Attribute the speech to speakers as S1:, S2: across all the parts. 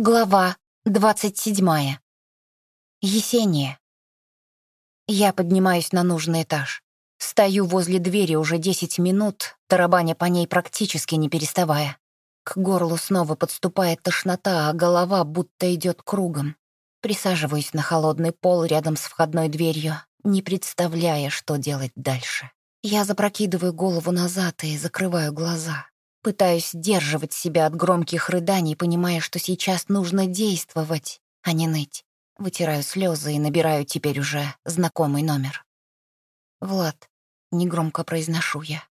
S1: Глава двадцать седьмая. Есения. Я поднимаюсь на нужный этаж. Стою возле двери уже десять минут, тарабаня по ней практически не переставая. К горлу снова подступает тошнота, а голова будто идет кругом. Присаживаюсь на холодный пол рядом с входной дверью, не представляя, что делать дальше. Я запрокидываю голову назад и закрываю глаза. Пытаюсь сдерживать себя от громких рыданий, понимая, что сейчас нужно действовать, а не ныть. Вытираю слезы и набираю теперь уже знакомый номер. «Влад», — негромко произношу я.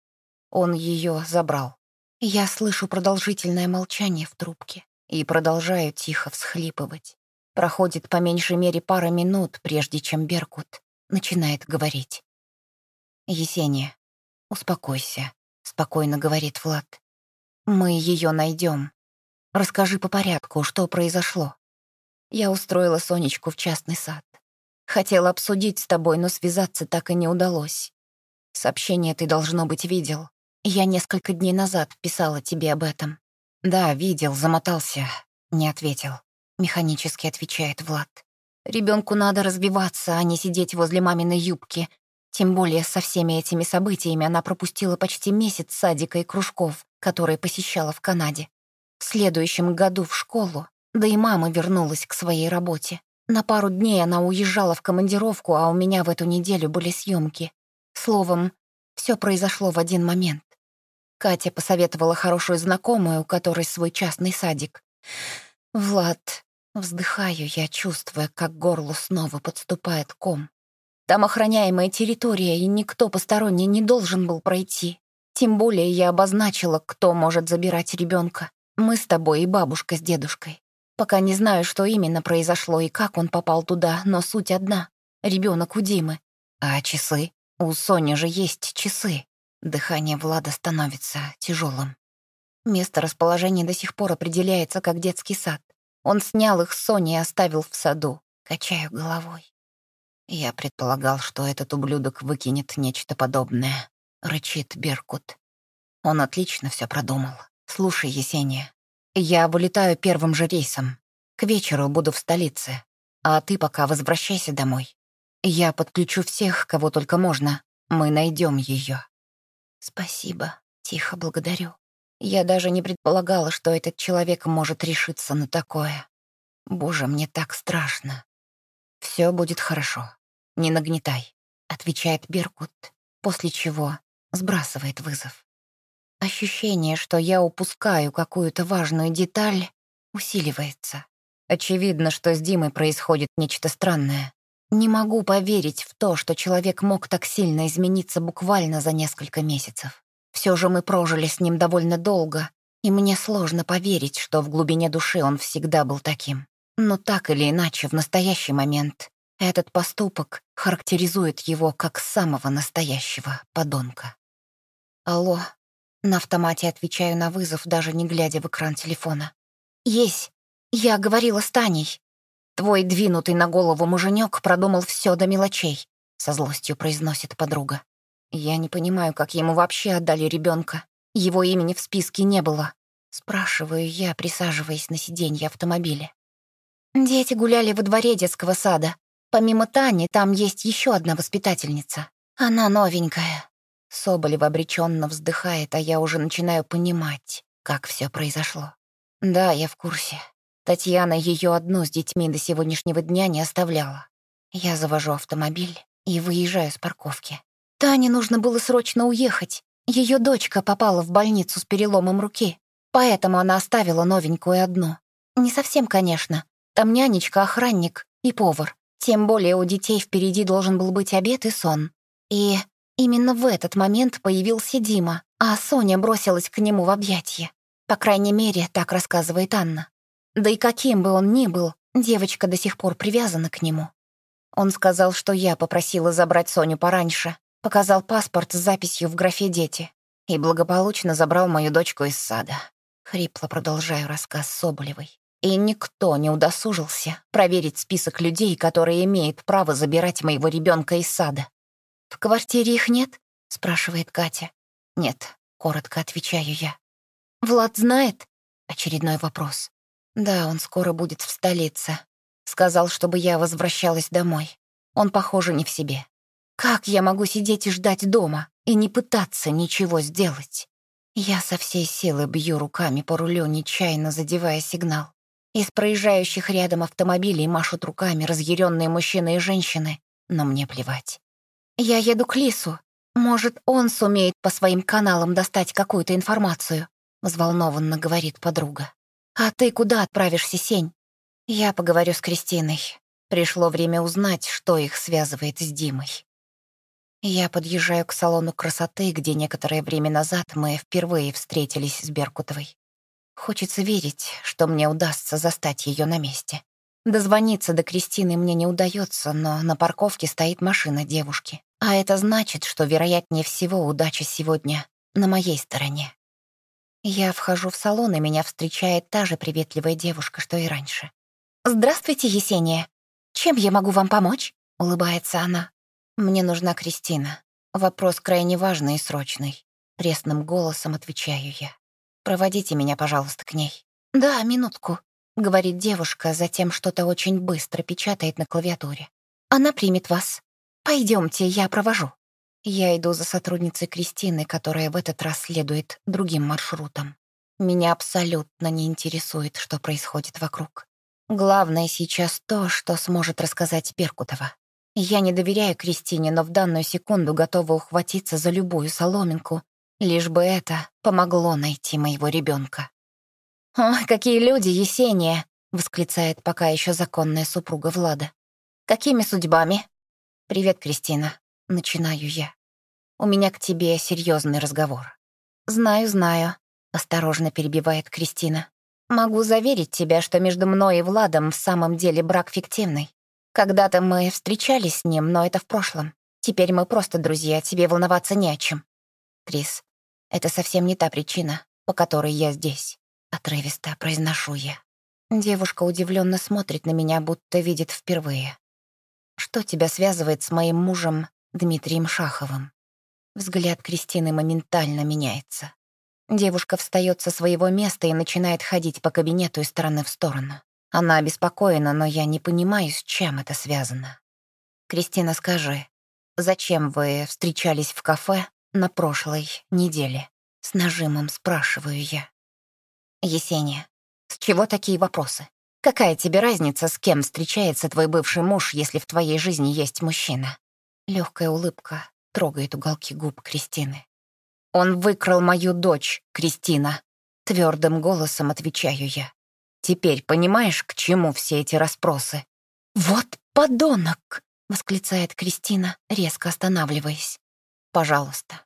S1: Он ее забрал. Я слышу продолжительное молчание в трубке и продолжаю тихо всхлипывать. Проходит по меньшей мере пара минут, прежде чем Беркут начинает говорить. «Есения, успокойся», — спокойно говорит Влад. Мы ее найдем. Расскажи по порядку, что произошло. Я устроила Сонечку в частный сад. Хотела обсудить с тобой, но связаться так и не удалось. Сообщение ты, должно быть, видел. Я несколько дней назад писала тебе об этом. Да, видел, замотался. Не ответил. Механически отвечает Влад. Ребенку надо развиваться, а не сидеть возле маминой юбки. Тем более со всеми этими событиями она пропустила почти месяц садика и кружков которые посещала в Канаде. В следующем году в школу, да и мама вернулась к своей работе. На пару дней она уезжала в командировку, а у меня в эту неделю были съемки. Словом, все произошло в один момент. Катя посоветовала хорошую знакомую, у которой свой частный садик. «Влад», вздыхаю я, чувствуя, как горло снова подступает ком. Там охраняемая территория, и никто посторонний не должен был пройти. Тем более я обозначила, кто может забирать ребенка. Мы с тобой и бабушка с дедушкой. Пока не знаю, что именно произошло и как он попал туда, но суть одна. Ребенок у Димы. А часы? У Сони же есть часы. Дыхание Влада становится тяжелым. Место расположения до сих пор определяется как детский сад. Он снял их с Сони и оставил в саду. Качаю головой. Я предполагал, что этот ублюдок выкинет нечто подобное. — рычит Беркут. Он отлично все продумал. «Слушай, Есения, я вылетаю первым же рейсом. К вечеру буду в столице, а ты пока возвращайся домой. Я подключу всех, кого только можно. Мы найдем ее. «Спасибо», — тихо благодарю. Я даже не предполагала, что этот человек может решиться на такое. Боже, мне так страшно. Все будет хорошо. Не нагнетай, отвечает Беркут, после чего сбрасывает вызов. Ощущение, что я упускаю какую-то важную деталь, усиливается. Очевидно, что с Димой происходит нечто странное. Не могу поверить в то, что человек мог так сильно измениться буквально за несколько месяцев. Все же мы прожили с ним довольно долго, и мне сложно поверить, что в глубине души он всегда был таким. Но так или иначе, в настоящий момент этот поступок характеризует его как самого настоящего подонка. «Алло». На автомате отвечаю на вызов, даже не глядя в экран телефона. «Есть. Я говорила с Таней. Твой двинутый на голову муженек продумал все до мелочей», со злостью произносит подруга. «Я не понимаю, как ему вообще отдали ребенка. Его имени в списке не было». Спрашиваю я, присаживаясь на сиденье автомобиля. Дети гуляли во дворе детского сада. Помимо Тани, там есть еще одна воспитательница. Она новенькая. Соболев обреченно вздыхает, а я уже начинаю понимать, как все произошло. Да, я в курсе. Татьяна ее одну с детьми до сегодняшнего дня не оставляла. Я завожу автомобиль и выезжаю с парковки. Тане нужно было срочно уехать. Ее дочка попала в больницу с переломом руки, поэтому она оставила новенькую одну. Не совсем, конечно. Там нянечка, охранник и повар. Тем более у детей впереди должен был быть обед и сон. И Именно в этот момент появился Дима, а Соня бросилась к нему в объятия. По крайней мере, так рассказывает Анна. Да и каким бы он ни был, девочка до сих пор привязана к нему. Он сказал, что я попросила забрать Соню пораньше, показал паспорт с записью в графе «Дети» и благополучно забрал мою дочку из сада. Хрипло продолжаю рассказ Соболевой. И никто не удосужился проверить список людей, которые имеют право забирать моего ребенка из сада. «В квартире их нет?» — спрашивает Катя. «Нет», — коротко отвечаю я. «Влад знает?» — очередной вопрос. Да, он скоро будет в столице. Сказал, чтобы я возвращалась домой. Он, похоже, не в себе. Как я могу сидеть и ждать дома и не пытаться ничего сделать? Я со всей силы бью руками по рулю, нечаянно задевая сигнал. Из проезжающих рядом автомобилей машут руками разъяренные мужчины и женщины, но мне плевать. Я еду к Лису. Может, он сумеет по своим каналам достать какую-то информацию, взволнованно говорит подруга. А ты куда отправишься, Сень? Я поговорю с Кристиной. Пришло время узнать, что их связывает с Димой. Я подъезжаю к салону красоты, где некоторое время назад мы впервые встретились с Беркутовой. Хочется верить, что мне удастся застать ее на месте. Дозвониться до Кристины мне не удается, но на парковке стоит машина девушки. А это значит, что, вероятнее всего, удача сегодня на моей стороне. Я вхожу в салон, и меня встречает та же приветливая девушка, что и раньше. «Здравствуйте, Есения. Чем я могу вам помочь?» — улыбается она. «Мне нужна Кристина. Вопрос крайне важный и срочный». Пресным голосом отвечаю я. «Проводите меня, пожалуйста, к ней». «Да, минутку», — говорит девушка, затем что-то очень быстро печатает на клавиатуре. «Она примет вас. Пойдемте, я провожу». Я иду за сотрудницей Кристины, которая в этот раз следует другим маршрутом. Меня абсолютно не интересует, что происходит вокруг. Главное сейчас то, что сможет рассказать Беркутова. Я не доверяю Кристине, но в данную секунду готова ухватиться за любую соломинку, лишь бы это помогло найти моего ребенка. «О, какие люди, Есения!» — восклицает пока еще законная супруга Влада. «Какими судьбами?» «Привет, Кристина», — начинаю я. «У меня к тебе серьезный разговор». «Знаю, знаю», — осторожно перебивает Кристина. «Могу заверить тебя, что между мной и Владом в самом деле брак фиктивный. Когда-то мы встречались с ним, но это в прошлом. Теперь мы просто друзья, тебе волноваться не о чем. Крис, это совсем не та причина, по которой я здесь. Отрывисто произношу я. Девушка удивленно смотрит на меня, будто видит впервые. Что тебя связывает с моим мужем Дмитрием Шаховым? Взгляд Кристины моментально меняется. Девушка встает со своего места и начинает ходить по кабинету из стороны в сторону. Она обеспокоена, но я не понимаю, с чем это связано. «Кристина, скажи, зачем вы встречались в кафе на прошлой неделе?» С нажимом спрашиваю я. «Есения, с чего такие вопросы? Какая тебе разница, с кем встречается твой бывший муж, если в твоей жизни есть мужчина?» Легкая улыбка трогает уголки губ Кристины. «Он выкрал мою дочь, Кристина», — твердым голосом отвечаю я. Теперь понимаешь, к чему все эти расспросы?» «Вот подонок!» — восклицает Кристина, резко останавливаясь. «Пожалуйста,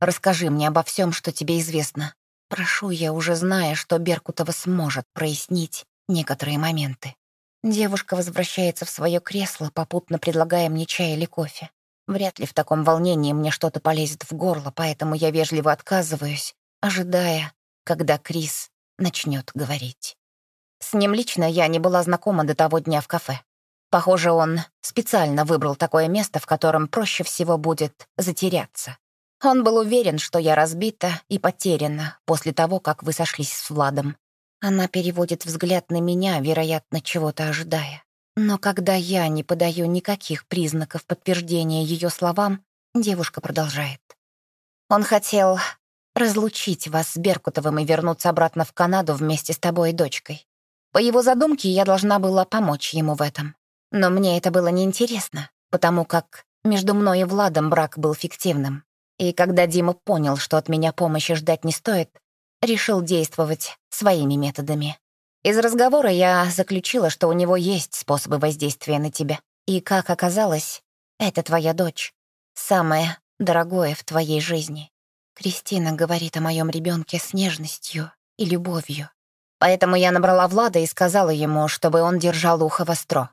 S1: расскажи мне обо всем, что тебе известно. Прошу я, уже зная, что Беркутова сможет прояснить некоторые моменты». Девушка возвращается в свое кресло, попутно предлагая мне чай или кофе. Вряд ли в таком волнении мне что-то полезет в горло, поэтому я вежливо отказываюсь, ожидая, когда Крис начнет говорить. С ним лично я не была знакома до того дня в кафе. Похоже, он специально выбрал такое место, в котором проще всего будет затеряться. Он был уверен, что я разбита и потеряна после того, как вы сошлись с Владом. Она переводит взгляд на меня, вероятно, чего-то ожидая. Но когда я не подаю никаких признаков подтверждения ее словам, девушка продолжает. Он хотел разлучить вас с Беркутовым и вернуться обратно в Канаду вместе с тобой и дочкой. По его задумке я должна была помочь ему в этом. Но мне это было неинтересно, потому как между мной и Владом брак был фиктивным. И когда Дима понял, что от меня помощи ждать не стоит, решил действовать своими методами. Из разговора я заключила, что у него есть способы воздействия на тебя. И, как оказалось, это твоя дочь. Самое дорогое в твоей жизни. Кристина говорит о моем ребенке с нежностью и любовью. Поэтому я набрала Влада и сказала ему, чтобы он держал ухо востро.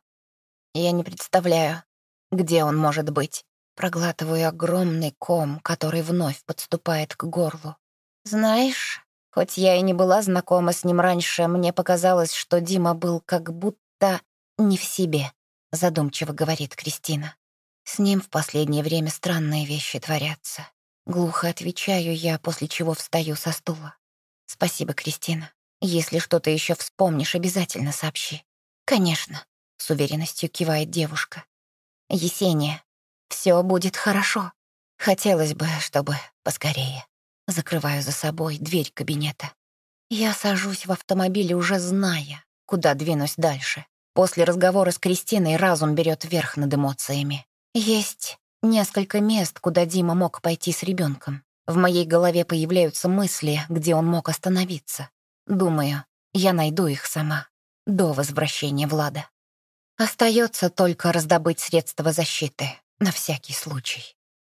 S1: Я не представляю, где он может быть. Проглатываю огромный ком, который вновь подступает к горлу. Знаешь, хоть я и не была знакома с ним раньше, мне показалось, что Дима был как будто не в себе, задумчиво говорит Кристина. С ним в последнее время странные вещи творятся. Глухо отвечаю я, после чего встаю со стула. Спасибо, Кристина. Если что-то еще вспомнишь, обязательно сообщи. Конечно, с уверенностью кивает девушка. Есения, все будет хорошо. Хотелось бы, чтобы поскорее. Закрываю за собой дверь кабинета. Я сажусь в автомобиле, уже зная, куда двинусь дальше. После разговора с Кристиной разум берет верх над эмоциями. Есть несколько мест, куда Дима мог пойти с ребенком. В моей голове появляются мысли, где он мог остановиться. Думаю, я найду их сама, до возвращения Влада. Остается только раздобыть средства защиты, на всякий случай.